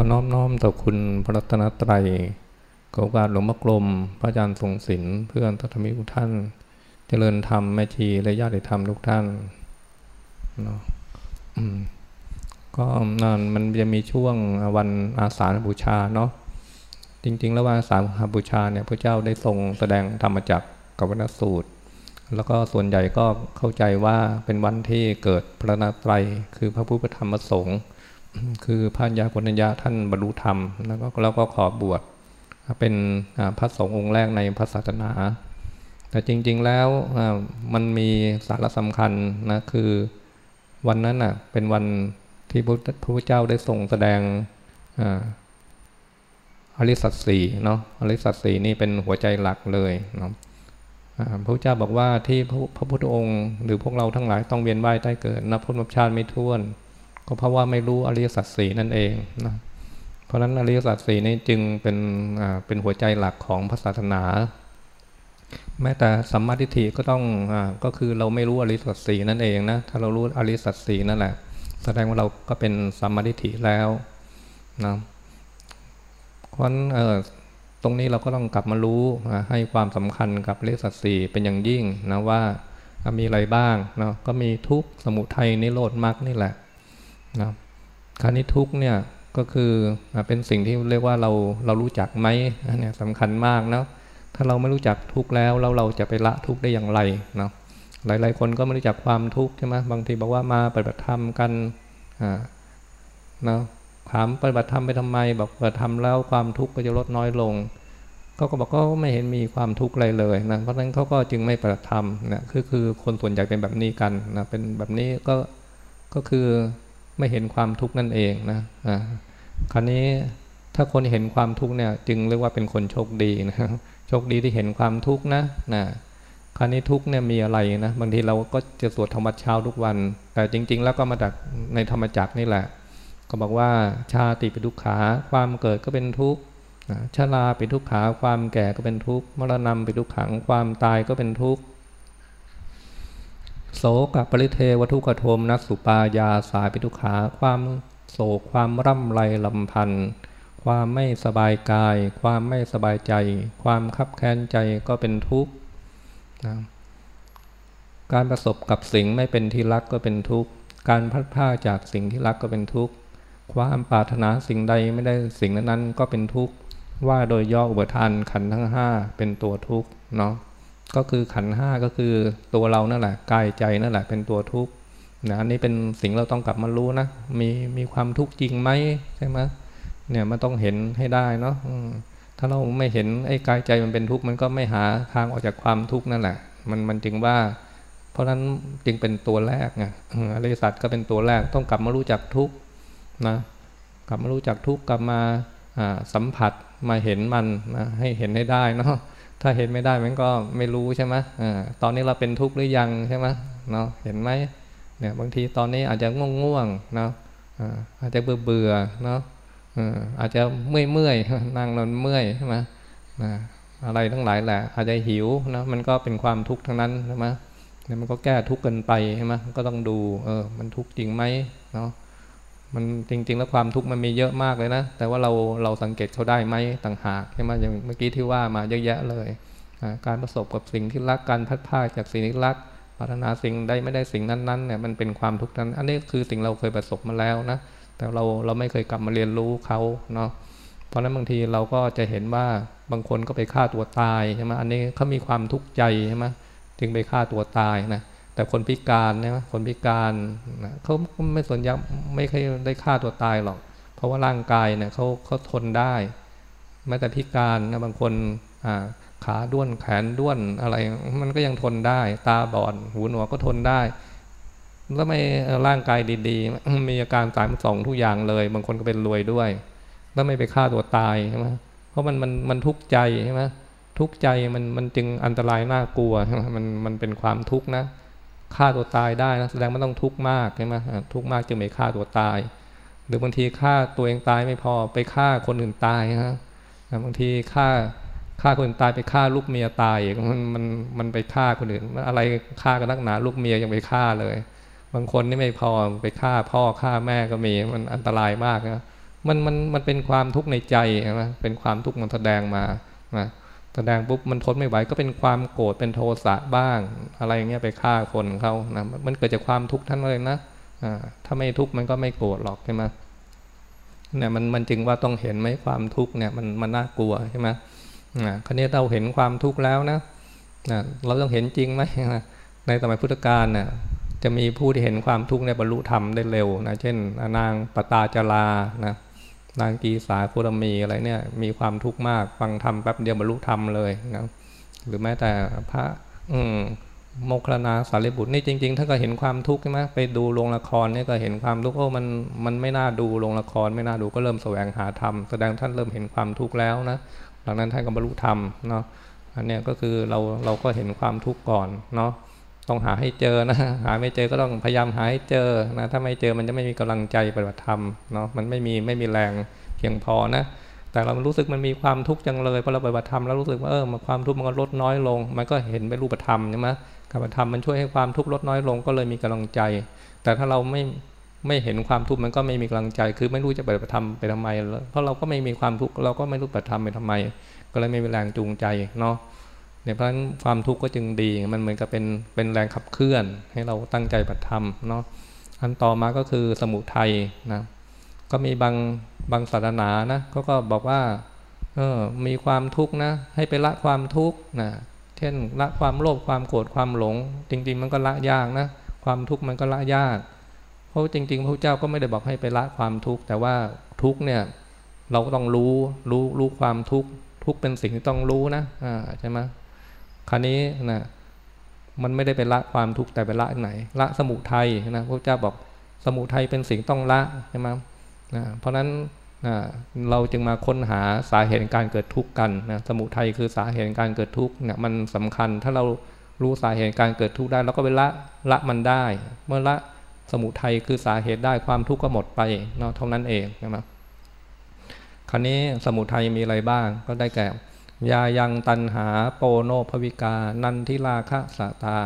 อน้อมน้อมต่อคุณพระรัตนตรัยขอการหลวงพ่อกลม พระอาจารย์ทรงศิลป์เพื่อนตัทมิทุกท่าน เจริญธรรมแม่ชีและญาติธรรมทุกท่านเนาะก็นานมันจะมีช่วงวันอาสาฬบูชาเนาะจริง ๆ แล้ววันอาสาฬบูชาเนี่ยพระเจ้าได้ทรงแสดงธรรมจักรกับวนสูตร แล้วก็ส่วนใหญ่ก็เข้าใจว่าเป็นวันที่เกิดพระนาตรัยคือพระพุทธธรรมประสงค์ คือพระญาปุญญาท่านบรรลุธรรม แล้วก็แล้วก็ขอบวชเป็นพระสงฆ์องค์แรกในพระศาสนา แต่จริง ๆแล้วมันมีสาระสำคัญนะคือวันนั้นอะเป็นวันที่พระพุทธเจ้าได้ทรงแสดงอริสัตสีเนาะอริสัตสีนี่เป็นหัวใจหลักเลยเนาะพระพุทธเจ้าบอกว่าที่พระพุทธองค์ หรือพวกเราทั้งหลายต้องเวียนว่ายใต้เกิดนับพบชาติไม่ท้วน ก็เพราะว่าไม่รู้อริยสัจสี่นั่นเองนะเพราะฉะนั้นอริยสัจสี่นี้จึงเป็นเป็นหัวใจหลักของพระศาสนา แม้แต่สัมมาทิฏฐิก็ต้องอก็คือเราไม่รู้อริยสัจสี่นั่นเองนะถ้าเรารู้อริยสัจสี่นั่นแหละ แสดงว่าเราก็เป็นสัมมาทิฏฐิแล้วนะเพราะฉะนั้นตรงนี้เราก็ต้องกลับมารู้ให้ความสำคัญกับอริยสัจสี่เป็นอย่างยิ่งนะว่ามีอะไรบ้างเนาะก็มีทุกสมุทัยนิโรธมรรคนี่แหละ นะคราวนี้ทุกเนี่ยก็คือเป็นสิ่งที่เรียกว่าเราเรารู้จักไหมเนี่ยสำคัญมากนะถ้าเราไม่รู้จักทุกแล้วแล้วเราจะไปละทุกได้อย่างไรเนาะหลาย ๆ คนก็ไม่รู้จักความทุกข์ใช่ไหมบางทีบอกว่ามาปฏิบัติธรรมกันอ่านะถามปฏิบัติธรรมไปทำไม บอกปฏิบัติธรรมแล้วความทุกข์ก็จะลดน้อยลงเขาก็บอกก็ไม่เห็นมีความทุกข์อะไรเลยนะเพราะฉะนั้นเขาก็จึงไม่ปฏิบัติธรรมนะคือคือคนส่วนใหญ่เป็นแบบนี้กันนะเป็นแบบนี้ก็ก็คือ ไม่เห็นความทุกข์นั่นเองนะอ่าคราวนี้ถ้าคนเห็นความทุกข์เนี่ย จึงเรียกว่าเป็นคนโชคดีนะโชคดีที่เห็นความทุกข์นะนะคราวนี้ทุกข์เนี่ยมีอะไรนะบางทีเราก็จะสวดธรรมเช้าทุกวัน แต่จริง ๆ แล้วก็มาจากในธรรมจักรนี่แหละ ก็บอกว่าชาติเป็นทุกขาความเกิดก็เป็นทุกข์ชราเป็นทุกขาความแก่ก็เป็นทุกข์มรณะเป็นทุกขังความตายก็เป็นทุกข์ โสกับปริเทวทุกขโทมนัสสุปายาสายปิทุขาความโศกความร่ำไรลำพันธ์ความไม่สบายกาย ความไม่สบายใจ ความคับแค้นใจก็เป็นทุกข์นะการประสบกับสิ่งไม่เป็นที่รักก็เป็นทุกข์ การพัดผ้าจากสิ่งที่รักก็เป็นทุกข์ ความปรารถนาสิ่งใดไม่ได้สิ่งนั้นก็เป็นทุกข์ ว่าโดยย่ออุปทานขันทั้งห้าเป็นตัวทุกข์เนาะ ก็คือขันห้าก็คือตัวเรานั่นแหละกายใจนั่นแหละ เป็นตัวทุกข์นะอันนี้เป็นสิ่งเราต้องกลับมารู้นะมีมีความทุกข์จริงไหมใช่ไหมเนี่ยมันต้องเห็นให้ได้เนาะถ้าเราไม่เห็นไอ้กายใจมันเป็นทุกข์มันก็ไม่หาทางออกจากความทุกข์นั่นแหละ มันมันจึงว่า เพราะฉะนั้นจึงเป็นตัวแรกไงอริสัตก็เป็นตัวแรกต้องกลับมารู้จักทุกข์นะกลับมารู้จักทุกข์กลับมาสัมผัสมาเห็นมันนะให้เห็นให้ได้เนาะ ถ้าเห็นไม่ได้มันก็ไม่รู้ใช่ไหมอตอนนี้เราเป็นทุกข์หรือยังใช่ไหมเนาะเห็นไหมเนี่ยบางทีตอนนี้อาจจะง่วงง่วงเนาะอาจจะเบื่อเบื่อเนาะอาจจะเมื่อยเมื่อยนั่งนอนเมื่อยใช่ไหมอะไรทั้งหลายแหละ อาจจะหิวนะมันก็เป็นความทุกข์ทั้งนั้นใช่ไหมเนี่ยมันก็แก้ทุกข์กินไปใช่ไหมก็ต้องดูเออมันทุกข์จริงไหมเนาะ มันจริง ๆ แล้วความทุกข์มันมีเยอะมากเลยนะ แต่ว่าเราเราสังเกตเขาได้ไหมต่างหากใช่ไหมอย่างเมื่อกี้ที่ว่ามาเยอะแยะเลยการประสบกับสิ่งที่รักการพัดพาจากสิ่งที่รักปรารถนาสิ่งได้ไม่ได้สิ่งนั้นๆเนี่ยมันเป็นความทุกข์นั้น อันนี้คือสิ่งเราเคยประสบมาแล้วนะ แต่เราเราไม่เคยกลับมาเรียนรู้เขาเนาะเพราะนั้นบางทีเราก็จะเห็นว่าบางคนก็ไปฆ่าตัวตายใช่ไหมอันนี้เขามีความทุกข์ใจใช่ไหมจึงไปฆ่าตัวตายนะ แต่คนพิการนะคนพิการนะเขาไม่สนใจไม่เคยได้ฆ่าตัวตายหรอก เพราะว่าร่างกายเนี่ยเขาเขาทนได้แม้แต่พิการนะบางคนขาด้วนแขนด้วนอะไร มันก็ยังทนได้ ตาบอดหูหนวกก็ทนได้ แล้วไม่ร่างกายดี ๆ มีอาการสามสองทุกอย่างเลย บางคนก็เป็นรวยด้วย แล้วไม่ไปฆ่าตัวตายใช่ไหมเพราะมันมันมันทุกข์ใจใช่ไหมทุกข์ใจมันมันจึงอันตรายน่ากลัวมันมันเป็นความทุกข์นะ ฆ่าตัวตายได้นะแสดงมันต้องทุกข์มากใช่ไหมทุกข์มากจึงไม่ฆ่าตัวตาย หรือบางทีฆ่าตัวเองตายไม่พอไปฆ่าคนอื่นตายนะบางทีฆ่าฆ่าคนอื่นตายไปฆ่าลูกเมียตายมันมันมันไปฆ่าคนอื่นอะไรฆ่ากันนักหนาลูกเมียยังไปฆ่าเลย บางคนนี่ไม่พอไปฆ่าพ่อฆ่าแม่ก็มีมันอันตรายมากนะมันมันมันเป็นความทุกข์ในใจใช่ไหมเป็นความทุกข์มันแสดงมานะ แสดงปุ๊บมันทนไม่ไหวก็เป็นความโกรธเป็นโทสะบ้าง อะไรอย่างเงี้ยไปฆ่าคนเขานะมันเกิดจากความทุกข์ท่านเลยนะถ้าไม่ทุกข์มันก็ไม่โกรธหรอกใช่ไหมเนี่ยมันมันจึงว่าต้องเห็นไหมความทุกข์เนี่ยมันมันน่ากลัวใช่ไหมอ่าคราวนี้เราเห็นความทุกข์แล้วนะนะเราต้องเห็นจริงไหมในสมัยพุทธกาลเนี่ยจะมีผู้ที่เห็นความทุกข์ในบรรลุธรรมได้เร็วนะเช่นนางปตาจารานะ นางกีสาคุรมีอะไรเนี่ยมีความทุกข์มากฟังธรรมแป๊บเดียวบรรลุธรรมเลยนะหรือแม้แต่พระอืมโมคลนาสารีบุตรนี่จริงๆ ถ้าก็เห็นความทุกข์ใช่ไหมไปดูโรงละครนี่ก็เห็นความทุกข์โอ้มันมันไม่น่าดูโรงละครไม่น่าดูก็เริ่มแสวงหาธรรมแสดงท่านเริ่มเห็นความทุกข์แล้วนะหลังนั้นท่านก็บรรลุธรรมเนาะอันนี้ก็คือเราเราก็เห็นความทุกข์ก่อนเนาะ ต้องหาให้เจอนะ หาไม่เจอก็ต้องพยายามหาให้เจอนะ ถ้าไม่เจอมันจะไม่มีกำลังใจปฏิบัติธรรมเนาะ มันไม่มีไม่มีแรงเพียงพอนะ แต่เรารู้สึกมันมีความทุกข์จังเลยพอเราปฏิบัติธรรมแล้วรู้สึกว่าเออความทุกข์มันก็ลดน้อยลง มันก็เห็นเป็นรูปธรรมใช่ไหมการปฏิบัติธรรมมันช่วยให้ความทุกข์ลดน้อยลงก็เลยมีกำลังใจ แต่ถ้าเราไม่ไม่เห็นความทุกข์มันก็ไม่มีกำลังใจ คือไม่รู้จะปฏิบัติธรรมไปทำไม เพราะเราก็ไม่มีความทุกข์เราก็ไม่รู้ปฏิบัติธรรมไปทำไม ก็เลยไม่มีแรงจูงใจเนาะ เนี่ยเพราะฉะนั้นความทุกข์ก็จึงดี มันเหมือนกับเป็นเป็นแรงขับเคลื่อน ให้เราตั้งใจปฏิธรรมเนาะอันต่อมาก็คือสมุทัยนะก็มีบางบางศาสนานะเขาก็บอกว่าเออมีความทุกข์นะ ให้ไปละความทุกข์นะเช่นละความโลภความโกรธความหลง จริง ๆ มันก็ละยากนะ ความทุกข์มันก็ละยาก เพราะจริง ๆ พระเจ้าก็ไม่ได้บอกให้ไปละความทุกข์แต่ว่าทุกข์เนี่ยเราก็ต้องรู้รู้รู้ความทุกข์ทุกข์เป็นสิ่งที่ต้องรู้นะอ่าใช่ไหม คราวนี้นะมันไม่ได้ไปละความทุกข์แต่ไปละไหน ละสมุทัยนะพระเจ้าบอกสมุทัยเป็นสิ่งต้องละใช่ไหมนะเพราะฉะนั้นนะเราจึงมาค้นหาสาเหตุการเกิดทุกข์กันนะสมุทัยคือสาเหตุการเกิดทุกข์เนี่ยมันสำคัญถ้าเรารู้สาเหตุการเกิดทุกข์ได้เราก็ไปละละมันได้ เมื่อละสมุทัยคือสาเหตุได้ความทุกข์ก็หมดไปเนาะเท่านั้นเองนะครับคราวนี้สมุทัยมีอะไรบ้างก็ได้แก่ ยายังตันหาโปโนภวิกา นันทิลาคะสตา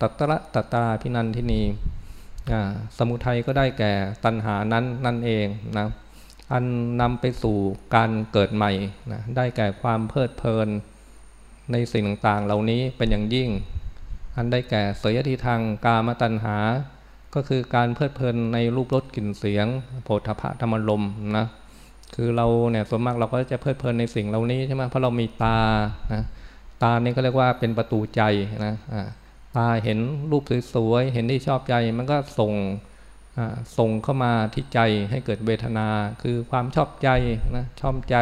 ตัตระตตาพินันทินีสมุทัยก็ได้แก่ตันหานั้นนั่นเองนะอันนำไปสู่การเกิดใหม่นะได้แก่ความเพลิดเพลิน ในสิ่งต่างๆ เหล่านี้เป็นอย่างยิ่ง อันได้แก่เสยทิทางกามตัณหา ก็คือการเพลิดเพลินในรูปรสกลิ่นเสียง โผฏฐะธรรมลมนะ คือเราเนี่ยส่วนมากเราก็จะเพลิดเพลินในสิ่งเหล่านี้ใช่ไหมเพราะเรามีตานะตานี่ก็เรียกว่าเป็นประตูใจนะตาเห็นรูปสวยๆเห็นที่ชอบใจมันก็ส่งส่งเข้ามาที่ใจให้เกิดเวทนาคือความชอบใจนะชอบใจ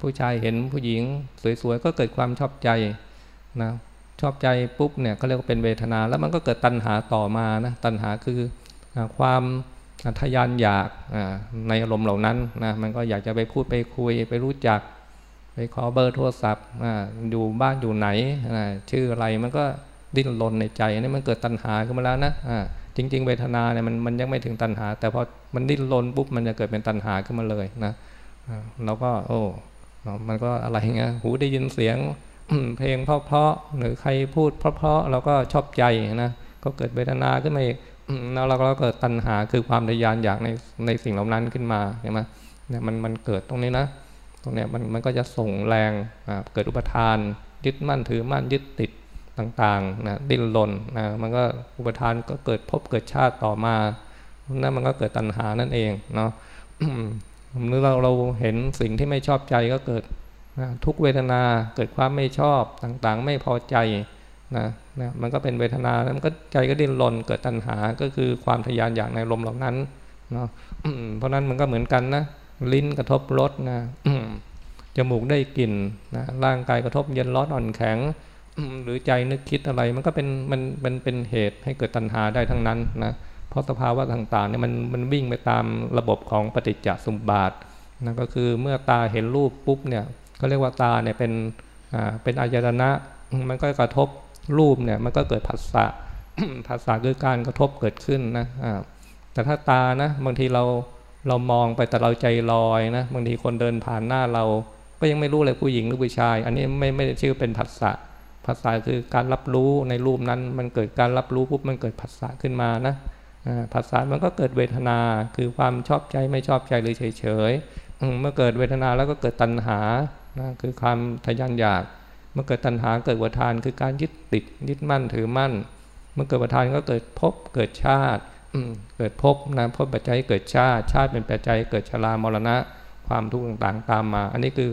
ผู้ชายเห็นผู้หญิงสวยๆก็เกิดความชอบใจนะชอบใจปุ๊บเนี่ยเขาเรียกว่าเป็นเวทนา แล้วมันก็เกิดตัณหาต่อมานะตัณหาคือความ ทยานอยากในอารมณ์เหล่านั้นนะมันก็อยากจะไปพูดไปคุยไปรู้จัก ไปขอเบอร์โทรศัพท์อยู่บ้านอยู่ไหน ชื่ออะไรมันก็ดิ้นรนในใจนี่มันเกิดตัณหาขึ้นมาแล้วนะจริง ๆ เวทนาเนี่ยมันมันยังไม่ถึงตัณหา แต่พอมันดิ้นรนปุ๊บมันจะเกิดเป็นตัณหาขึ้นมาเลยนะเราก็ โอ้มันก็อะไรเงี้ยหูได้ยินเสียงเพลงเพราะๆหรือใครพูดเพราะๆเราก็ชอบใจนะก็เกิดเวทนาขึ้นมาอีก แล้วเราก็เกิดตัณหาคือความทยานอยากในในสิ่งเหล่านั้นขึ้นมาใช่ไหมเนี่ยมันมันเกิดตรงนี้นะตรงเนี้ยมันมันก็จะส่งแรงเกิดอุปทาน ยึดมั่นถือมั่นยึดติดต่างๆนะดิ้นรนนะมันก็อุปทานก็เกิดพบเกิดชาติต่อมานั่นมันก็เกิดตัณหานั่นเองเนาะหรือเราเราเห็นสิ่งที่ไม่ชอบใจก็เกิดนะทุกเวทนาเกิดความไม่ชอบต่างๆ ไม่พอใจ นะนะมันก็เป็นเวทนาแล้วมันก็ใจก็ดิ้นรนเกิดตัณหาก็คือความทยานอยากในลมเหล่านั้นเนาะเพราะนั้นมันก็เหมือนกันนะลิ้นกระทบรสนะจมูกได้กลิ่นนะร่างกายกระทบเย็นร้อนอ่อนแข็ง หรือใจนึกคิดอะไรมันก็เป็นมันมันเป็นเหตุให้เกิดตัณหาได้ทั้งนั้นนะเพราะสภาวะต่างๆเนี่ยมันมันวิ่งไปตามระบบของปฏิจจสมบาทนะก็คือเมื่อตาเห็นรูปปุ๊บเนี่ยก็เรียกว่าตาเนี่ยเป็นอ่าเป็นอายตนะมันก็กระทบ รูปเนี่ยมันก็เกิดผัสสะผัสสะคือการกระทบเกิดขึ้นนะแต่ถ้าตานะบางทีเราเรามองไปแต่เราใจลอยนะบางทีคนเดินผ่านหน้าเรา ก็ยังไม่รู้เลยผู้หญิงหรือผู้ชาย อันนี้ไม่ไม่ได้ชื่อเป็นผัสสะภาษาคือการรับรู้ในรูปนั้น มันเกิดการรับรู้ปุ๊บมันเกิดผัสสะขึ้นมานะผัสสะมันก็เกิดเวทนาคือความชอบใจไม่ชอบใจหรือเฉยเฉยเมื่อเกิดเวทนาแล้วก็เกิดตัณหานะคือความทยานอยาก มื่อเกิดตัณหาเกิดวัฏานคือการยึดติดยึดมั่นถือมั่น เมื่อเกิดวัฏานก็เกิดภพเกิดชาติเกิดภพนะภพปัจจัยเกิดชาติ ชาติเป็นปัจจัยเกิดชรามรณะ ความทุกข์ต่างๆ ตามมา อันนี้คือ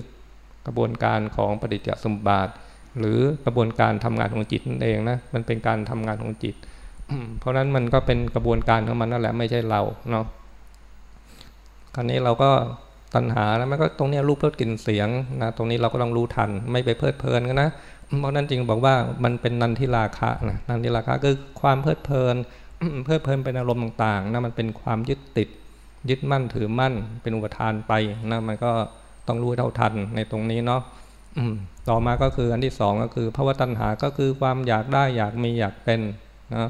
กระบวนการของปฏิจจสมบัติหรือกระบวนการทำงานของจิตนั่นเองนะมันเป็นการทำงานของจิต เพราะนั้นมันก็เป็นกระบวนการของมันนั่นแหละไม่ใช่เราเนาะคราวนี้เราก็ ตัณหาแล้วมันก็ตรงนี้รูปรสกลิ่นเสียงนะตรงนี้เราก็ต้องรู้ทันไม่ไปเพลิดเพลินกันนะเพราะนั้นจริงบอกว่ามันเป็นนันทิราคะนะนันทิราคะคือความเพลิดเพลินเพลิดเพลินเป็นอารมณ์ต่างๆนะมันเป็นความยึดติด ยึดมั่นถือมั่น เป็นอุปทานไปนะมันก็ต้องรู้เท่าทันในตรงนี้เนาะต่อมาก็คืออันที่สองก็คือภาวะตัณหาก็คือความอยากได้อยากมีอยากเป็นนะ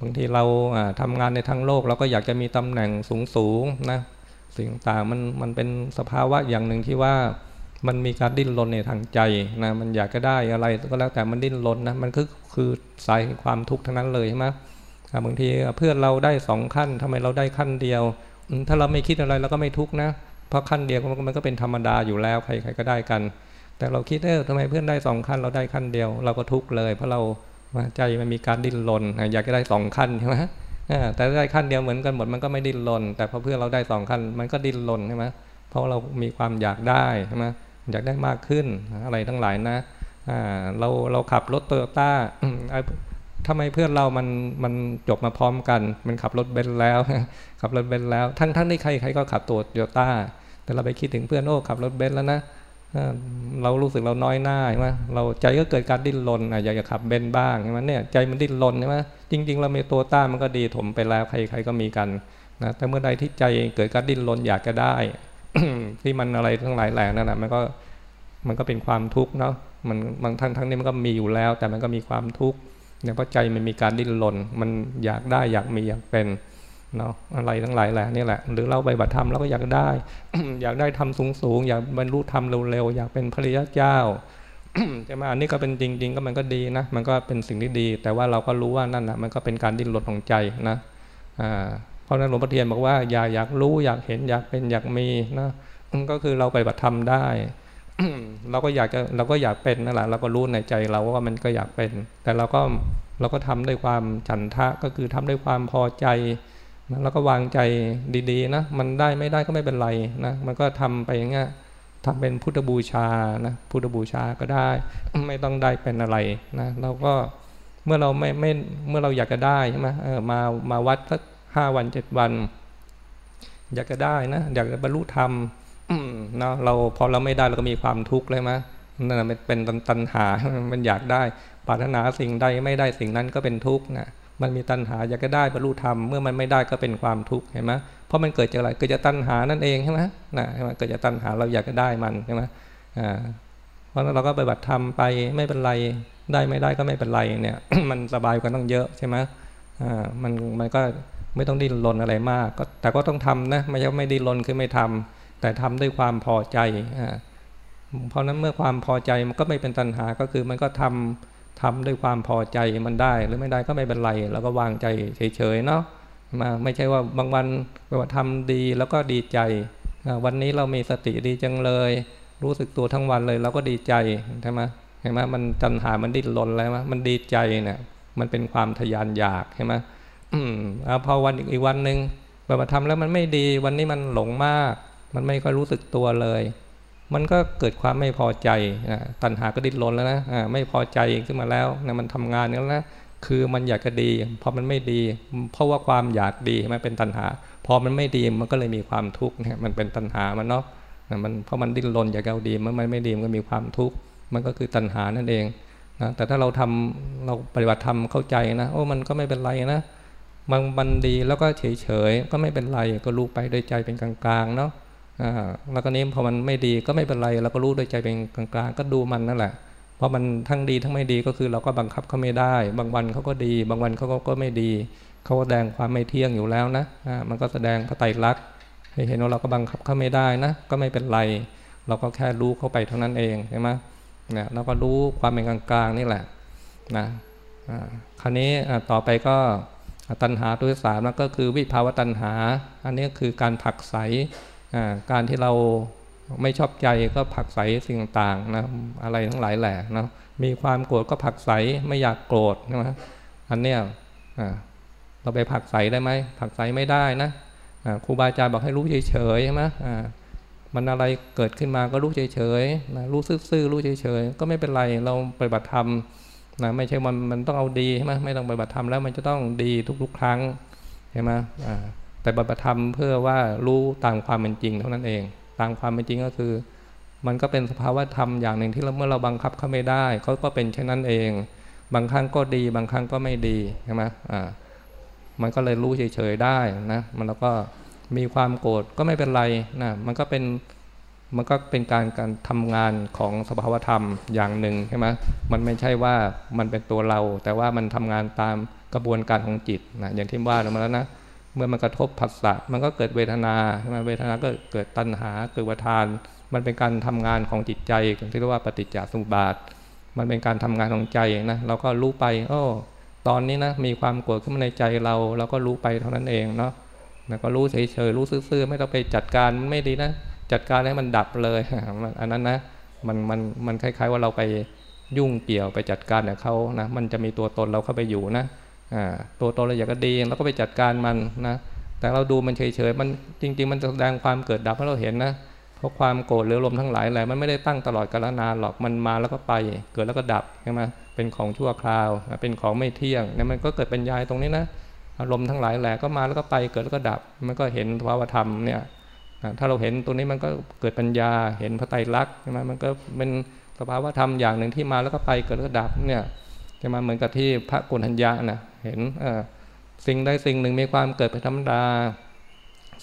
บางทีเราทำงานในทางโลกเราก็อยากจะมีตำแหน่งสูงสูงนะ สิ่งต่างมันมันเป็นสภาวะอย่างหนึ่งที่ว่ามันมีการดิ้นรนในทางใจนะมันอยากจะได้อะไรก็แล้วแต่มันดิ้นรนนะมันคือคือสายความทุกข์ทั้งนั้นเลยใช่ไหมบางทีเพื่อนเราได้สองขั้นทำไมเราได้ขั้นเดียว ถ้าเราไม่คิดอะไรเราก็ไม่ทุกข์นะเพราะขั้นเดียวมันก็เป็นธรรมดาอยู่แล้วใครๆก็ได้กัน แต่เราคิดเออทำไมเพื่อนได้สองขั้นเราได้ขั้นเดียว เราก็ทุกข์เลย เพราะเราใจมันมีการดิ้นรนอยากจะได้สองขั้นใช่ไหม แต่ได้ขั้นเดียวเหมือนกันหมดมันก็ไม่ดิ้นรนแต่พอเพื่อเราได้สองขั้นมันก็ดิ้นรนใช่ไหมเพราะเรามีความอยากได้ใช่ไหมอยากได้มากขึ้นอะไรทั้งหลายนะเราเราขับรถโตโยต้าทำไมเพื่อนเรามันมันจบมาพร้อมกัน มันขับรถเบนซ์แล้ว ขับรถเบนซ์แล้ว ทั้งทั้งที่ใครใครก็ขับตัวโตโยต้าแต่เราไปคิดถึงเพื่อนโอ้ขับรถเบนซ์แล้วนะ เรารู้สึกเราน้อยหน้าใช่ไหมเราใจก็เกิดการดิ้นรนอยากจะขับเบนซ์บ้างใช่ไหมเนี่ยใจมันดิ้นรนใช่ไหมจริง ๆ เรามีโตต้ามันก็ดีถมไปแล้วใครๆก็มีกันนะแต่เมื่อใดที่ใจเกิดการดิ้นรนอยากจะได้ ที่มันอะไรทั้งหลายแหล่นั่นแหะมันก็มันก็เป็นความทุกข์เนาะมันบางทั้งทั้งนี้มันก็มีอยู่แล้ว แต่มันก็มีความทุกข์เนี่ยเพราะใจมันมีการดิ้นรนมันอยากได้อยากมีอยากเป็น เนาะอะไรทั้งหลายแหละนี่แหละ หรือเราไปบัตรธรรมเราก็อยากได้ อยากได้ทำสูงสูงอยากบรรลุธรรมเร็วๆอยากเป็นพระริยเจ้าใช่ไหมอันนี้ก็เป็นจริง ๆ ก็มันก็ดีนะ มันก็เป็นสิ่งที่ดี แต่ว่าเราก็รู้ว่านั่นนะมันก็เป็นการดิ้นรนของใจนะอ่าเพราะนั้นหลวงพ่อเทียนบอกว่าอย่าอยากรู้อยากเห็นอยากเป็นอยากมีนะก็คือเราไปบัตรธรรมได้เราก็อยากจะเราก็อยากเป็นนั่นแหละเราก็รู้ในใจเราว่ามันก็อยากเป็น แต่เราก็เราก็ทำด้วยความฉันทะก็คือทำด้วยความพอใจ นะแล้วก็วางใจดีๆนะมันได้ไม่ได้ก็ไม่เป็นไรนะมันก็ทำไปอย่างเงี้ยทำเป็นพุทธบูชานะพุทธบูชาก็ได้ไม่ต้องได้เป็นอะไรนะเราก็เมื่อเราไม่ไม่เมื่อเราอยากจะได้ใช่ไหมเออมามาวัดสักห้าวันเจ็ดวัน อยากจะได้นะอยากจะบรรลุธรรมเนาะเราพอเราไม่ได้เราก็มีความทุกข์เลยมั้ยนั่นเป็นตัณหามันอยากได้ปรารถนาสิ่งใดไม่ได้สิ่งนั้นก็เป็นทุกข์นะ มันมีตัณหาอยากจะได้บรรลุธรรมเมื่อมันไม่ได้ก็เป็นความทุกข์เห็นไหมเพราะมันเกิดจากอะไรเกิดจากตัณหานั่นเองใช่ไหมนะใช่ไหมเกิดจากตัณหาเราอยากจะได้มันใช่ไหมอ่าเพราะเราก็ไปบัตรธรรมไปไม่เป็นไรได้ไม่ได้ก็ไม่เป็นไรเนี่ยมันสบายกว่าต้องเยอะใช่ไหมอ่ามันมันก็ไม่ต้องดิ้นรนอะไรมากก็แต่ก็ต้องทำนะไม่ใช่ไม่ดิ้นรนคือไม่ทำแต่ทำด้วยความพอใจอ่าเพราะนั้นเมื่อความพอใจมันก็ไม่เป็นตัณหาก็คือมันก็ทำ ทำด้วยความพอใจมันได้หรือไม่ได้ก็ไม่เป็นไรเราก็วางใจเฉยๆเนาะมาไม่ใช่ว่าบางวันว่าทำดีแล้วก็ดีใจ วันนี้เรามีสติดีจังเลย รู้สึกตัวทั้งวันเลยเราก็ดีใจใช่ไหมเห็นไหมมันจันหามันดิ้นรนแล้วมั้มันดีใจเนี่ยมันเป็นความทยานอยากใช่ไหมอืมพอวันอีกวันหนึ่งมาทำแล้วมันไม่ดีวันนี้มันหลงมาก มันไม่ค่อยรู้สึกตัวเลย มันก็เกิดความไม่พอใจนะตัณหาก็ดิ้นรนแล้วนะไม่พอใจขึ้นมาแล้วนะมันทำงานแล้วนะคือมันอยากจะดีพอมันไม่ดี เพราะว่าความอยากดีมันเป็นตัณหา พอมันไม่ดีมันก็เลยมีความทุกข์นี่ยมันเป็นตัณหามันเนาะมันเพราะมันดิ้นรนอยากเอาดีมันไม่ดีมันก็มีความทุกข์มันก็คือตัณหานั่นเองนะแต่ถ้าเราทำเราปฏิบัติธรรมเข้าใจนะโอ้มันก็ไม่เป็นไรนะมันมันดีแล้วก็เฉยเฉยก็ไม่เป็นไรก็รู้ไปโดยใจเป็นกลางๆเนาะ แล้วก็นี้พอมันไม่ดีก็ไม่เป็นไรเราก็รู้โดยใจเป็นกลางๆก็ดูมันนั่นแหละ เพราะมันทั้งดีทั้งไม่ดีก็คือเราก็บังคับเขาไม่ได้ บางวันเขาก็ดี บางวันเขาก็ไม่ดีเขาแสดงความไม่เที่ยงอยู่แล้วนะมันก็แสดงพระไตรลักษณ์ให้เห็นว่าเราก็บังคับเขาไม่ได้นะ ก็ไม่เป็นไร เราก็แค่รู้เข้าไปเท่านั้นเองใช่ไหมเนี่ยเราก็รู้ความเป็นกลางๆนี่แหละนะคราวนี้ต่อไปก็ตัณหาตัวที่สามนั่นก็คือวิภาวะตัณหา อันนี้คือการผักใส การที่เราไม่ชอบใจก็ผักใสสิ่งต่างนะอะไรทั้งหลายแหละนะมีความโกรธก็ผักใสไม่อยากโกรธนะอันเนี้ยเราไปผักใสได้ไหมผักใสไม่ได้นะครูบาอาจารย์บอกให้รู้เฉยๆใช่ไหมมันอะไรเกิดขึ้นมาก็รู้เฉยๆนะรู้ซื่อๆรู้เฉยๆก็ไม่เป็นไรเราปฏิบัติธรรมนะไม่ใช่มันมันต้องเอาดีใช่ไหมไม่ต้องปฏิบัติธรรมแล้วมันจะต้องดีทุกๆครั้งใช่ไหม แต่บัติธรรมเพื่อว่ารู้ตามความเป็นจริงเท่านั้นเอง ตามความเป็นจริงก็คือ มันก็เป็นสภาวะธรรมอย่างหนึ่งที่เมื่อเราบังคับเขาไม่ได้เขาก็เป็นเช่นนั้นเอง บางครั้งก็ดี บางครั้งก็ไม่ดีใช่ไหมอ่ามันก็เลยรู้เฉยๆได้นะมันแล้วก็มีความโกรธก็ไม่เป็นไรนะมันก็เป็นมันก็เป็นการการทำงานของสภาวธรรมอย่างหนึ่งใช่ไหมมันไม่ใช่ว่ามันเป็นตัวเรา แต่ว่ามันทำงานตามกระบวนการของจิตนะอย่างที่ว่ามาแล้วนะ เมื่อมันกระทบผัสสะมันก็เกิดเวทนาใช่ไหมเวทนาก็เกิดตัณหาเกิดวทาน มันเป็นการทำงานของจิตใจที่เรียกว่าปฏิจจสมุปบาท มันเป็นการทำงานของใจนะเราก็รู้ไปโอ้ตอนนี้นะมีความโกรธขึ้นมาในใจเราเราก็รู้ไปเท่านั้นเองเนาะแล้วก็รู้เฉยๆรู้ซื่อๆไม่ต้องไปจัดการไม่ดีนะจัดการให้มันดับเลยอันนั้นนะมันมันมันคล้าย ๆ ว่าเราไปยุ่งเกี่ยวไปจัดการกับเขานะมันจะมีตัวตนเราเข้าไปอยู่นะ ตัวตนเราอยากก็ดีเราก็ไปจัดการมันนะแต่เราดูมันเฉยๆมันจริง ๆ มันแสดงความเกิดดับให้เราเห็นนะเพราะความโกรธหรือลมทั้งหลายแหละมันไม่ได้ตั้งตลอดกาลนานหรอกมันมาแล้วก็ไป เกิดแล้วก็ดับใช่ไหมเป็นของชั่วคราวเป็นของไม่เที่ยงเนี่ยมันก็เกิดเป็นยายตรงนี้นะอารมณ์ทั้งหลายแหละก็มาแล้วก็ไปเกิดแล้วก็ดับ มันก็เห็นภาวธรรมเนี่ยถ้าเราเห็นตัวนี้มันก็เกิดปัญญาเห็นพระไตรลักษณ์ใช่ไหมมันก็เป็นสภาวธรรมอย่างหนึ่งที่มาแล้วก็ไปเกิดแล้วก็ดับเนี่ย จะมาเหมือนกับที่พระกุณัญญานะเห็นสิ่งใดสิ่งหนึ่งมีความเกิดเป็นธรรมดา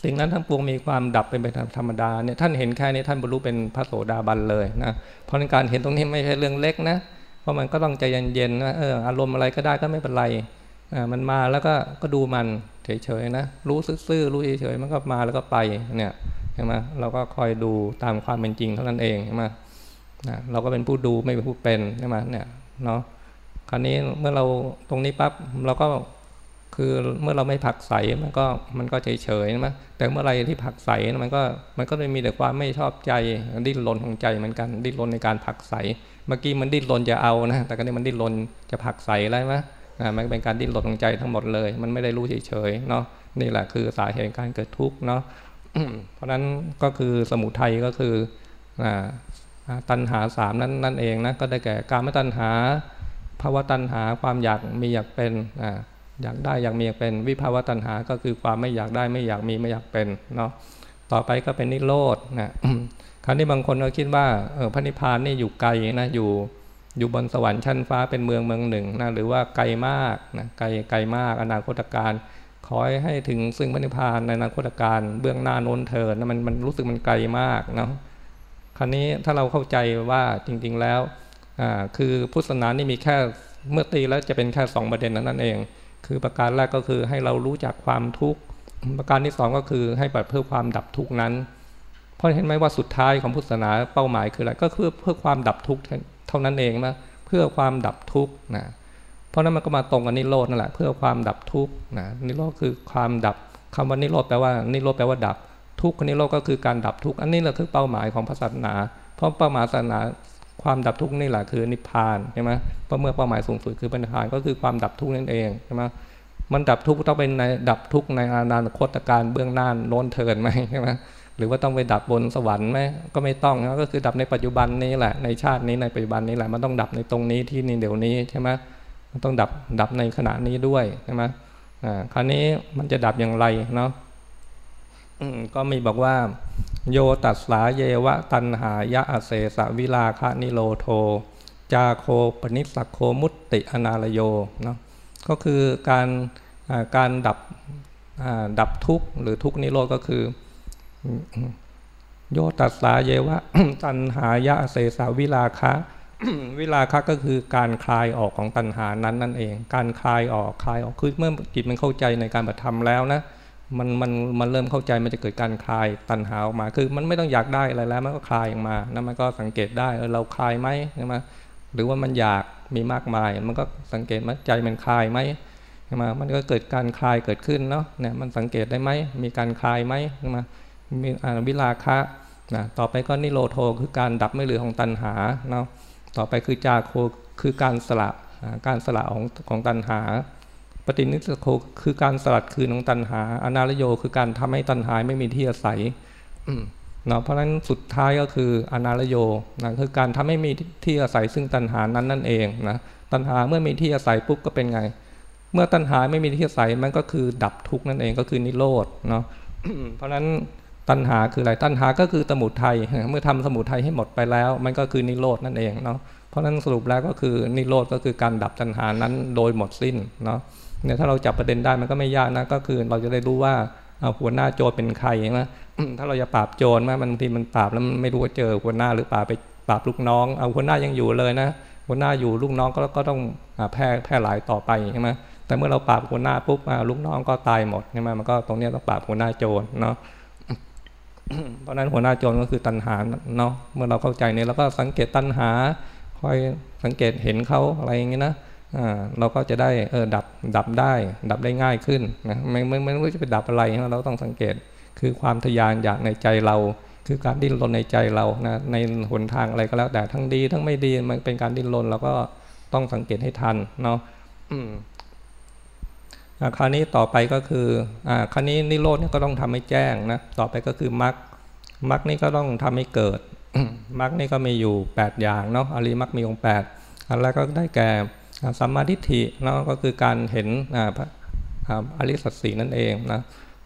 สิ่งนั้นทั้งปวงมีความดับเป็นไปธรรมดาเนี่ยท่านเห็นแค่นี้ท่านบรรลุเป็นพระโสดาบันเลยนะเพราะในการเห็นตรงนี้ไม่ใช่เรื่องเล็กนะเพราะมันก็ต้องใจเย็นๆนะเอออารมณ์อะไรก็ได้ก็ไม่เป็นไรอ่ามันมาแล้วก็ก็ดูมันเฉยๆนะรู้ซื่อๆรู้เฉยๆมันก็มาแล้วก็ไปเนี่ยใช่ไหมเราก็คอยดูตามความเป็นจริงเท่านั้นเองใช่ไหมนะเราก็เป็นผู้ดูไม่เป็นผู้เป็นใช่ไหมเนี่ยเนาะ ราวนี้เมื่อเราตรงนี้ปั๊บเราก็คือเมื่อเราไม่ผักใสมันก็มันก็เฉยเฉยนะแต่เมื่อไรที่ผักใสมันก็มันก็เลยมีแต่ความไม่ชอบใจดิ้นรนของใจเหมือนกันดิ้นรนในการผักใสเมื่อกี้มันดิ้นรนจะเอานะแต่ก็นี้มันดิ้นรนจะผักใสอะไรไหมอ่ามันเป็นการดิ้นรนของใจทั้งหมดเลย มันไม่ได้รู้เฉยๆเนาะนี่แหละคือสาเหตุการเกิดทุกข์เนาะเพราะนั้นก็คือสมุทัยก็คืออตัณหาสามนั้นนั่นเองนะก็ได้แก่การไม่ตัณหา ภาวะตัณหาความอยากมีอยากเป็นอยากได้อยากมีอยากเป็น วิภาวะตัณหาก็คือความไม่อยากได้ไม่อยากมีไม่อยากเป็นเนาะต่อไปก็เป็นนิโรธนะครั้นี้บางคนก็คิดว่าเออพระนิพพานนี่อยู่ไกลนะอยู่อยู่บนสวรรค์ชั้นฟ้าเป็นเมืองเมืองหนึ่งนะหรือว่าไกลมากนะไกลไกลมากอนาคตการขอให้ถึงซึ่งพระนิพพานในอนาคตการเบื้องหน้าโน้นเถิดนะมันมันรู้สึกมันไกลมากเนาะคราวนี้ถ้าเราเข้าใจว่าจริง ๆแล้ว คือพุทธศาสนานี่มีแค่เมื่อตีแล้วจะเป็นแค่สองประเด็นนั้นนั่นเอง คือประการแรกก็คือให้เรารู้จักความทุกข์ประการที่สองก็คือให้ปเพื่อความดับทุกข์นั้น เพราะเห็นไหมว่าสุดท้ายของพุทธศาสนาเป้าหมายคืออะไรก็คือเพื่อความดับทุกข์เท่านั้นเองนะเพื่อความดับทุกข์นะเพราะนั้นมันก็มาตรงกับนิโรธนั่นแหละเพื่อความดับทุกข์นะนิโรธคือความดับคำว่านิโรธแปลว่านิโรธแปลว่าดับทุกข์นิโรธก็คือการดับทุกข์อันนี้แหละคือเป้าหมายของศาสนา เพราะเป้าหมายศาสนา ความดับทุกข์นี่แหละคือนิพพานใช่ไหมเพราะเมื่อเป้าหมายสูงสุดคือนิพพานก็คือความดับทุกข์นั่นเองใช่ไหมมันดับทุกข์ต้องเป็นในดับทุกข์ในอนาคตการเบื้องหน้าโน้นเทินไหมใช่ไหมหรือว่าต้องไปดับบนสวรรค์ไหมก็ไม่ต้องนะก็คือดับในปัจจุบันนี้แหละในชาตินี้ในปัจจุบันนี้แหละมันต้องดับในตรงนี้ที่นี่เดี๋ยวนี้ใช่ไหมมันต้องดับดับในขณะนี้ด้วยใช่ไหมอ่าคราวนี้มันจะดับอย่างไรเนาะก็มีบอกว่า โยตัสสาเยวะตันหายะอเสสวิลาคะนิโรโท จาโคปนิสักโคมุตติอนาลโยเนาะก็คือการการดับดับทุกข์หรือทุกข์นิโรธก็คือ โยตัสสาเยวะตันหายะอเสสาวิลาคะวิลาคะก็คือการคลายออกของตัณหานั้นนั่นเอง การคลายออกคลายออกคือเมื่อจิตมันเข้าใจในการปฏิธรรมแล้วนะ มันมันมันเริ่มเข้าใจมันจะเกิดการคลายตัณหาออกมา คือมันไม่ต้องอยากได้อะไรแล้วมันก็คลายออกมานะมันก็สังเกตได้เราคลายไหมใช่ไหมหรือว่ามันอยากมีมากมาย มันก็สังเกตว่าใจมันคลายไหมใช่ไหมมันก็เกิดการคลายเกิดขึ้นเนาะเนี่ยมันสังเกตได้ไหมมีการคลายไหมใช่ไหมมีวิลาคะนะต่อไปก็นิโรโทคือการดับไม่เหลือของตัณหาเนาะต่อไปคือจาโคคือการสละการสละของของตัณหา ปฏินิสโคคือการสลัดคืนของตัณหา อนาลโยคือการทำให้ตัณหาไม่มีที่อาศัยเนาะเพราะฉะนั้นสุดท้ายก็คืออนาลโยนะคือการทำให้มีที่อาศัยซึ่งตัณหานั้นนั่นเองนะตัณหาเมื่อมีที่อาศัยปุ๊บก็เป็นไง เมื่อตัณหาไม่มีที่อาศัยมันก็คือดับทุกข์นั่นเองก็คือนิโรธเนาะเพราะฉะนั้นตัณหาคืออะไรตัณหาก็คือสมุทัยเมื่อทำสมุทัยให้หมดไปแล้ว มันก็คือนิโรธนั่นเองเนาะเพราะนั้นสรุปแล้วก็คือนิโรธก็คือการดับตัณหานั้นโดยหมดสิ้นเนาะ เนี่ยถ้าเราจับประเด็นได้มันก็ไม่ยากนะก็คือเราจะได้รู้ว่าหัวหน้าโจรเป็นใครนะถ้าเราจะปราบโจรมาบางทีมันปราบแล้วมันไม่รู้ว่าเจอหัวหน้าหรือปราบไปปราบลูกน้องเอาหัวหน้ายังอยู่เลยนะหัวหน้าอยู่ลูกน้องก็ก็ต้องแพร่แพร่หลายต่อไปใช่ไหมแต่เมื่อเราปราบหัวหน้าปุ๊บลูกน้องก็ตายหมดใช่ไหมมันก็ตรงนี้ต้องปราบหัวหน้าโจรเนาะเพราะนั้นหัวหน้าโจรก็คือตัณหาเนาะเมื่อเราเข้าใจเนี่ยเราก็สังเกตตัณหาคอยสังเกตเห็นเขาอะไรอย่างงี้นะ เราก็จะได้เออดับดับได้ ดับได้ง่ายขึ้นนะไม่ไม่ไม่รู้จะไปดับอะไรเราต้องสังเกตคือความทยานอยากในใจเรา คือการดิ้นรนในใจเรานะในหนทางอะไรก็แล้วแต่ทั้งดี ทั้งไม่ดีมันเป็นการดิ้นรนเราก็ต้องสังเกตให้ทันเนาะคราวนี้ต่อไปก็คืออ่าคราวนี้นิโรธเนี่ยก็ต้องทำให้แจ้งนะต่อไปก็คือมรรคมรรคนี่ก็ต้องทำให้เกิดมรรคนี่ก็มีอยู่ 8 อย่างเนาะอริมรรคมีองค์8อันแรกก็ได้แก่ สัมมาทิฏฐิเนาะก็คือการเห็นอริสัตสีนั่นเองนะ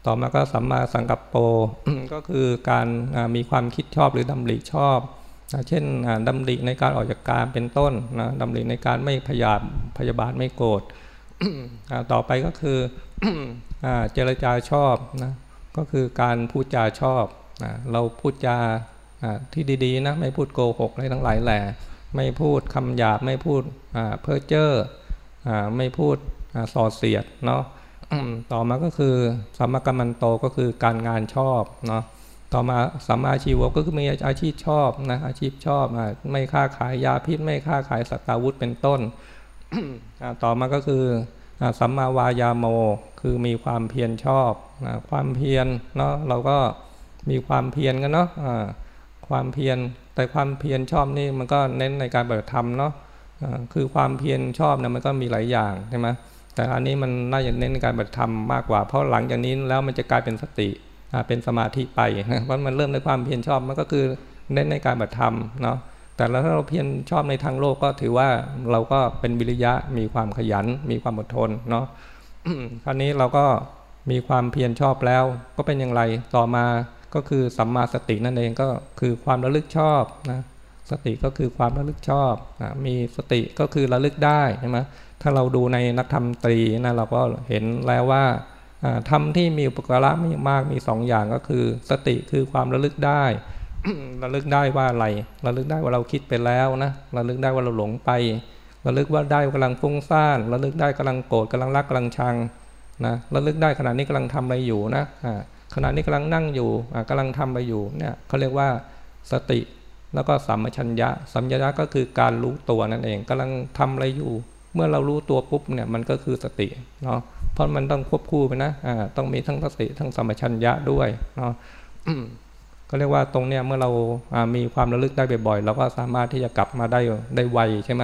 ต่อมาก็สัมมาสังกัปโปก็คือการมีความคิดชอบหรือดำริชอบเช่นดำริในการออกจากการเป็นต้นนะดำริในการไม่พยาบพยาบาทไม่โกรธต่อไปก็คือเจรจาชอบนะก็คือการพูดจาชอบเราพูดจาที่ดีๆนะไม่พูดโกหกอะไรทั้งหลายแหละ ไม่พูดคำหยาบไม่พูดเพ้อเจ้อไม่พูดส่อเสียดเนาะต่อมาก็คือสัมมากรรมันโตก็คือการงานชอบเนาะต่อมาสัมมาชีวก็คือมีอาชีพชอบนะอาชีพชอบไม่ค้าขายยาพิษ ไม่ค้าขายสัตวุธเป็นต้นต่อมาก็คือสัมมาวายาโมคือมีความเพียรชอบความเพียรเนาะเราก็มีความเพียรกันเนาะ ความเพียร แต่ความเพียรชอบนี่มันก็เน้นในการปฏิธรรมเนาะคือความเพียรชอบเนี่ยมันก็มีหลายอย่างใช่ไหมแต่อันนี้มันน่าจะเน้นในการปฏิธรรมมากกว่า เพราะหลังจากนี้แล้วมันจะกลายเป็นสติเป็นสมาธิไปเพราะมันเริ่มในความเพียรชอบมันก็คือเน้นในการปฏิธรรมเนาะแต่แล้วถ้าเราเพียรชอบในทางโลกก็ถือว่าเราก็เป็นวิริยะมีความขยัน มีความอดทนเนาะคราวนี้เราก็มีความเพียรชอบแล้ว ก็เป็นอย่างไรต่อมา ก็คือสัมมาสตินั่นเองก็คือความระลึกชอบนะสติก็คือความระลึกชอบนะมีสติก็คือระลึกได้ใช่ไหมถ้าเราดูในนักธรรมตรีนะเราก็เห็นแล้วว่าธรรมที่มีอุปการะมีมากมีสองอย่างก็คือ สติคือความระลึกได้ ระลึกได้ว่าอะไรระลึกได้ว่าเราคิดไปแล้วนะระลึกได้ว่าเราหลงไประลึกว่าได้กำลังฟุ้งซ่านระลึกได้กำลังโกรธกำลังรักกำลังชังนะระลึกได้ขณะนี้กำลังทำอะไรอยู่นะ ขณะนี้กำลังนั่งอยู่กำลังทำไปอยู่เนี่ยเขาเรียกว่าสติแล้วก็สัมมชัญญะ สัมญญะก็คือการรู้ตัวนั่นเองกำลังทำอะไรอยู่ เมื่อเรารู้ตัวปุ๊บเนี่ยมันก็คือสติเนาะเพราะมันต้องควบคู่ไปนะอ่าต้องมีทั้งสติทั้งสัมมชัญญะด้วยเนาะก็เรียกว่าตรงเนี้ยเมื่อเรามีความระลึกได้บ่อยๆเราก็สามารถที่จะกลับมาได้ได้ไวใช่ไหม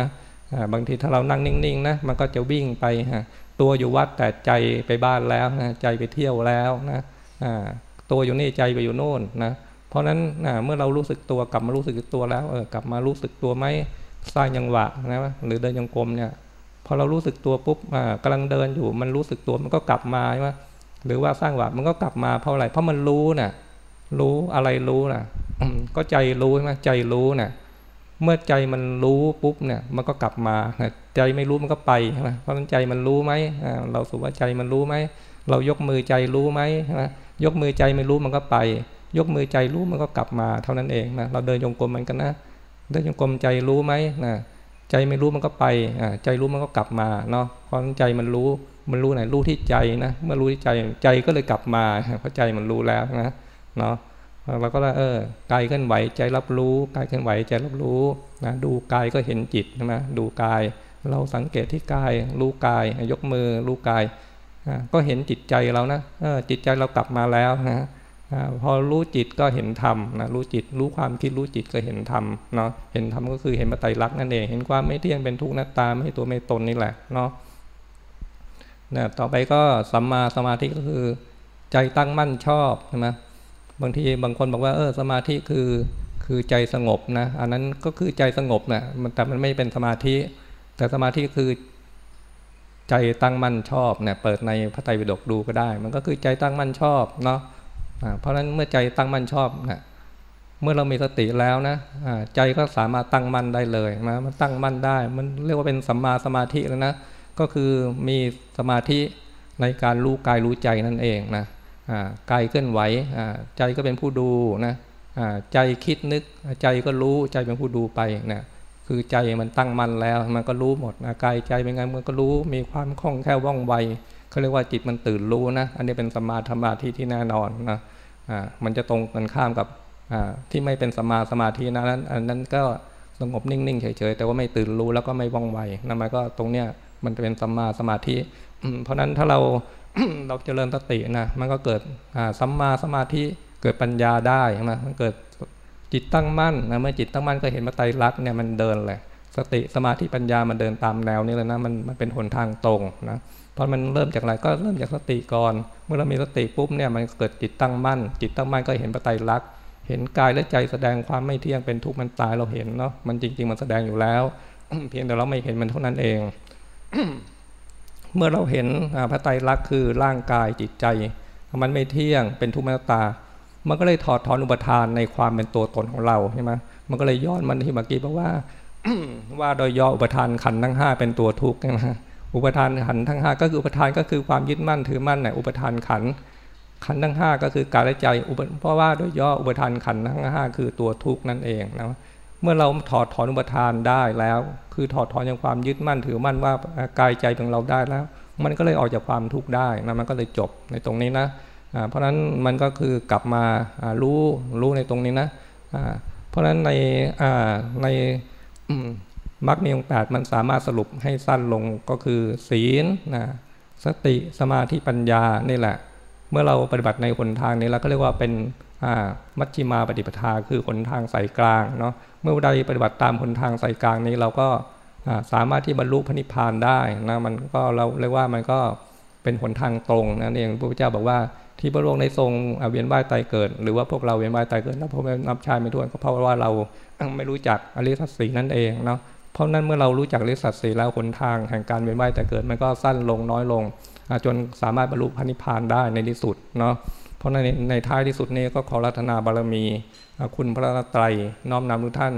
บางทีถ้าเรานั่งนิ่งๆนะมันก็จะวิ่งไปตัวอยู่วัดแต่ใจไปบ้านแล้วนะใจไปเที่ยวแล้วนะ ตัวอยู่นี่ใจไปอยู่โน่นนะเพราะฉะนั้นเมื่อเรารู้สึกตัวกลับมารู้สึกตัวแล้วเออกลับมารู้สึกตัวไหมสร้างยังหวะนะหรือเดินยังกลมเนี่ยพอเรารู้สึกตัวปุ๊บกำลังเดินอยู่ มันรู้สึกตัวมันก็กลับมาใช่ไหมหรือว่าสร้างหวะมันก็กลับมาเพราะอะไรเพราะมันรู้น่ะรู้อะไรรู้น่ะก็ใจรู้ใช่ไหมใจรู้น่ะเมื่อใจมันรู้ปุ๊บเนี่ยมันก็กลับมาใจไม่รู้มันก็ไปใช่ไหมเพราะนั้นใจมันรู้ไหมเราสุว่าใจมันรู้ไหม เรายกมือใจรู้ไหมใช่ไหมยกมือใจไม่รู้มันก็ไป ยกมือใจรู้มันก็กลับมา เท่านั้นเองนะเราเดินยงกลมมันกันนะเดินยงกลมใจรู้ไหมนะใจไม่รู้มันก็ไปใจรู้มันก็กลับมาเนาะเพราะใจมันรู้มันรู้ไหนรู้ที่ใจนะเมื่อรู้ที่ใจใจก็เลยกลับมาเพราะใจมันรู้แล้วนะเนาะเราก็เออกายเคลื่อนไหวใจรับรู้กายเคลื่อนไหวใจรับรู้นะดูกายก็เห็นจิตใช่ไหมดูกาย เราสังเกตที่กายรู้กายยกมือรู้กาย ก็เห็นจิตใจเรานะจิตใจเรากลับมาแล้วนะพอรู้จิตก็เห็นธรรมนะรู้จิตรู้ความคิดรู้จิตก็เห็นธรรมเนาะเห็นธรรมก็คือเห็นปไตรลักษณ์นั่นเองเห็นความไม่เที่ยงเป็นทุกข์นัตตาไม่ตัวไม่ตนนี่แหละเนาะนะต่อไปก็สัมมาสมาธิก็คือใจตั้งมั่นชอบใช่ไหมบางทีบางคนบอกว่าเออสมาธิคือคือใจสงบนะอันนั้นก็คือใจสงบนะแต่มันไม่เป็นสมาธิ แต่สมาธิคือ ใจตั้งมั่นชอบเนี่ยเปิดในพระไตรปิฎกดูก็ได้ มันก็คือใจตั้งมั่นชอบเนาะเพราะฉะนั้นเมื่อใจตั้งมั่นชอบนะเมื่อเรามีสติแล้วนะใจก็สามารถตั้งมั่นได้เลยนะมันตั้งมั่นได้ มันเรียกว่าเป็นสัมมาสมาธิแล้วนะก็คือมีสมาธิในการรู้กายรู้ใจนั่นเองนะกายเคลื่อนไหวใจก็เป็นผู้ดูนะใจคิดนึกใจก็รู้ใจเป็นผู้ดูไปนะ คือใจมันตั้งมั่นแล้ว มันก็รู้หมดกายใจเป็นไงมันก็รู้มีความคล่องแคล่วว่องไวเขาเรียกว่าจิตมันตื่นรู้นะ อันนี้เป็นสมาธรรมาที่ที่แน่นอนนะมันจะตรงกันข้ามกับที่ไม่เป็นสมาสมาธินะนั้นอันนั้นก็สงบนิ่งๆเฉยๆแต่ว่าไม่ตื่นรู้แล้วก็ไม่ว่องไวนั่นหมายก็ตรงเนี้ยมันจะเป็นสมมาสมาธิเพราะนั้นถ้าเราเราเจริญสตินะมันก็เกิดสัมมาสมาธิเกิดปัญญาได้นะมันเกิด จิตตั้งมั่นนะเมื่อจิตตั้งมั่นก็เห็นมาไตรลักษณ์เนี่ยมันเดินเลยสติสมาธิปัญญามันเดินตามแนวนี้เลยนะมันมันเป็นหนทางตรงนะเพราะมันเริ่มจากอะไรก็เริ่มจากสติก่อน เมื่อเรามีสติปุ๊บเนี่ยมันเกิดจิตตั้งมั่น จิตตั้งมั่นก็เห็นปไตรลักษณ์เห็นกายและใจแสดงความไม่เที่ยงเป็นทุกข์มันตายเราเห็นเนาะมันจริง ๆ มันแสดงอยู่แล้ว เพียงแต่เราไม่เห็นมันเท่านั้นเอง เมื่อเราเห็นพระไตรลักษณ์คือร่างกายจิตใจ มันไม่เที่ยงเป็นทุกข์มันตา มันก็เลยถอดถอนอุปทานในความเป็นตัวตนของเราใช่ไหมมันก็เลยย้อนมันที่เมื่อกี้บอกว่า ว่าโดยย่ออุปทานขันทั้งห้าเป็นตัวทุกข์ใช่ไหมอุปทานขันทั้งห้าก็คืออุปทานก็คือความยึดมั่นถือมั่นในอุปทานขันขันทั้งห้าก็คือกายและใจเพราะว่าโดยย่ออุปทานขันทั้งห้าคือตัวทุกข์นั่นเองนะเมื่อเราถอดถอนอุปทานได้แล้ว คือถอดถอนจากความยึดมั่นถือมั่นว่ากายใจของเราได้แล้ว มันก็เลยออกจากความทุกข์ได้นะมันก็เลยจบในตรงนี้นะ เพราะฉะนั้นมันก็คือกลับมารู้รู้ในตรงนี้นะเพราะฉะนั้นในในมรรคมีองค์แปดมันสามารถสรุปให้สั้นลงก็คือศีลนะสติสมาธิปัญญานี่แหละ เมื่อเราปฏิบัติในหนทางนี้เราก็เรียกว่าเป็นมัชชิมาปฏิปทาคือหนทางสายกลางเนาะเมื่อใดปฏิบัติตามหนทางสายกลางนี้เราก็สามารถที่บรรลุพระนิพพานได้นะมันก็เราเรียกว่ามันก็เป็นหนทางตรงนั่นเองพระพุทธเจ้าบอกว่า ที่พระองค์ในทรงเวียนว่ายตายเกิด หรือว่าพวกเราเวียนว่ายตายเกิดนับพบนับชายไม่ถ้วนก็เพราะว่าเราไม่รู้จักอริสัจสีนั่นเองเนาะเพราะนั้นเมื่อเรารู้จักอริสัจสีแล้วหนทางแห่งการเวียนว่ายแต่เกิด มันก็สั้นลงน้อยลง จนสามารถบรรลุพระนิพพานได้ในที่สุดเนาะเพราะในในท้ายที่สุดนี้ก็ขอรัตนาบารมีคุณพระไตรน้อมนำทุกท่าน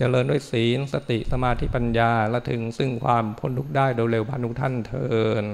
จเจริญด้วยศีลสติสมาธิปัญญาและถึงซึ่งความพ้นทุกข์ได้โดยเร็วพันทุกท่านเทิน